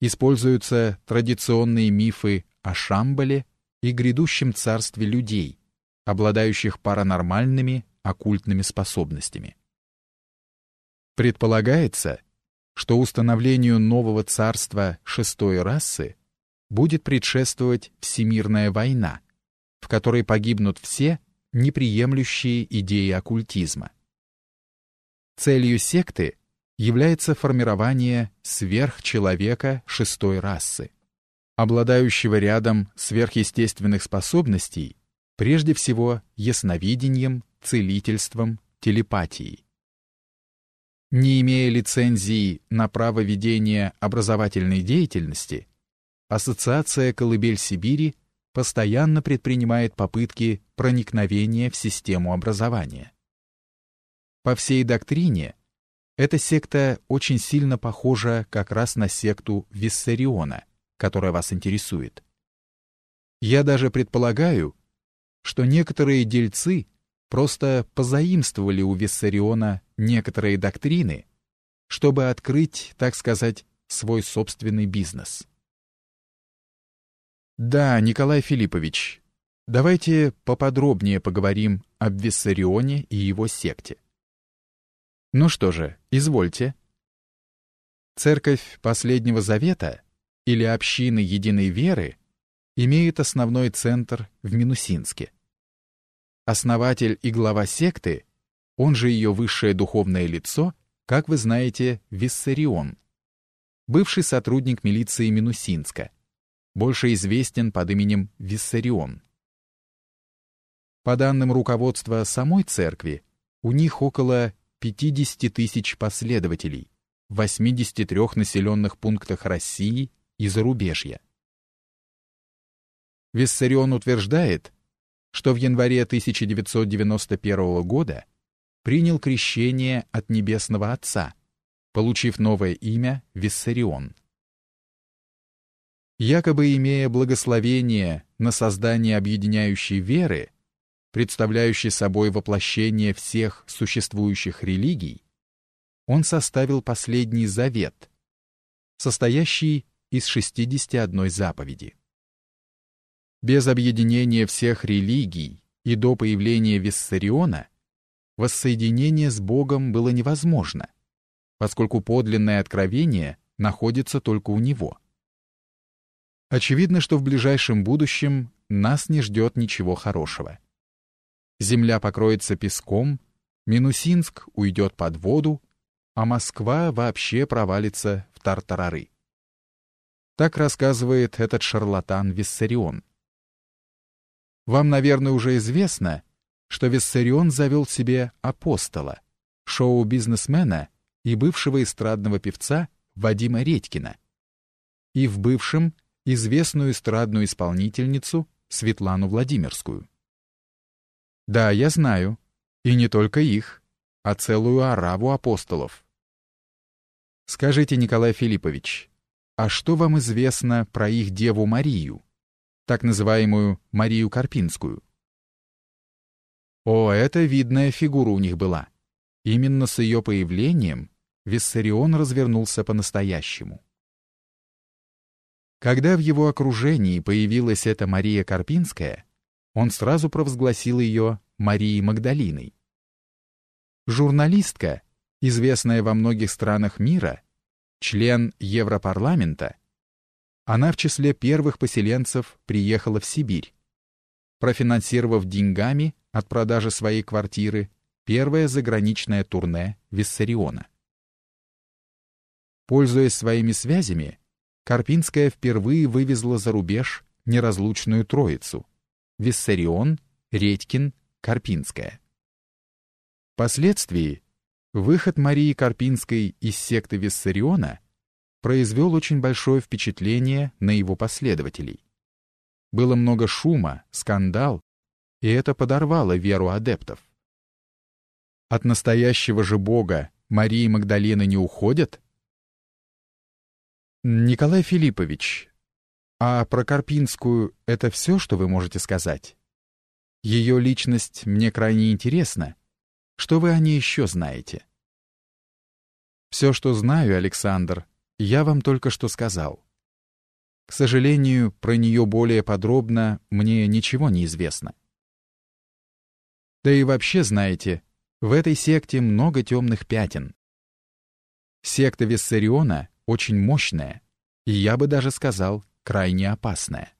используются традиционные мифы о Шамбале и грядущем царстве людей, обладающих паранормальными оккультными способностями. Предполагается, что установлению нового царства шестой расы будет предшествовать всемирная война, в которой погибнут все, неприемлющие идеи оккультизма. Целью секты является формирование сверхчеловека шестой расы, обладающего рядом сверхъестественных способностей, прежде всего ясновидением, целительством, телепатией. Не имея лицензии на право ведения образовательной деятельности, Ассоциация «Колыбель Сибири» постоянно предпринимает попытки проникновения в систему образования. По всей доктрине, эта секта очень сильно похожа как раз на секту Виссариона, которая вас интересует. Я даже предполагаю, что некоторые дельцы просто позаимствовали у Виссариона некоторые доктрины, чтобы открыть, так сказать, свой собственный бизнес. Да, Николай Филиппович, давайте поподробнее поговорим об Виссарионе и его секте. Ну что же, извольте. Церковь Последнего Завета или общины Единой Веры имеет основной центр в Минусинске. Основатель и глава секты, он же ее высшее духовное лицо, как вы знаете, Виссарион, бывший сотрудник милиции Минусинска, больше известен под именем Виссарион. По данным руководства самой церкви, у них около 50 тысяч последователей в 83 населенных пунктах России и зарубежья. Виссарион утверждает, что в январе 1991 года принял крещение от Небесного Отца, получив новое имя Виссарион якобы имея благословение на создание объединяющей веры, представляющей собой воплощение всех существующих религий, он составил последний завет, состоящий из 61 заповеди. Без объединения всех религий и до появления Виссариона воссоединение с Богом было невозможно, поскольку подлинное откровение находится только у него. Очевидно, что в ближайшем будущем нас не ждет ничего хорошего. Земля покроется песком, Минусинск уйдет под воду, а Москва вообще провалится в тартарары. Так рассказывает этот шарлатан Виссарион. Вам, наверное, уже известно, что Виссарион завел себе апостола, шоу-бизнесмена и бывшего эстрадного певца Вадима Редькина. И в бывшем известную эстрадную исполнительницу Светлану Владимирскую. Да, я знаю. И не только их, а целую ораву апостолов. Скажите, Николай Филиппович, а что вам известно про их деву Марию, так называемую Марию Карпинскую? О, это видная фигура у них была. Именно с ее появлением Виссарион развернулся по-настоящему. Когда в его окружении появилась эта Мария Карпинская, он сразу провозгласил ее Марией Магдалиной. Журналистка, известная во многих странах мира, член Европарламента, она в числе первых поселенцев приехала в Сибирь, профинансировав деньгами от продажи своей квартиры первое заграничное турне Виссариона. Пользуясь своими связями, Карпинская впервые вывезла за рубеж неразлучную троицу — Виссарион, Редькин, Карпинская. Впоследствии выход Марии Карпинской из секты Виссариона произвел очень большое впечатление на его последователей. Было много шума, скандал, и это подорвало веру адептов. От настоящего же Бога Марии Магдалины не уходят? Николай Филиппович, а про Карпинскую это все, что вы можете сказать? Ее личность мне крайне интересна. Что вы о ней еще знаете? Все, что знаю, Александр, я вам только что сказал. К сожалению, про нее более подробно мне ничего не известно. Да и вообще, знаете, в этой секте много темных пятен. Секта Виссариона очень мощная, и я бы даже сказал, крайне опасная.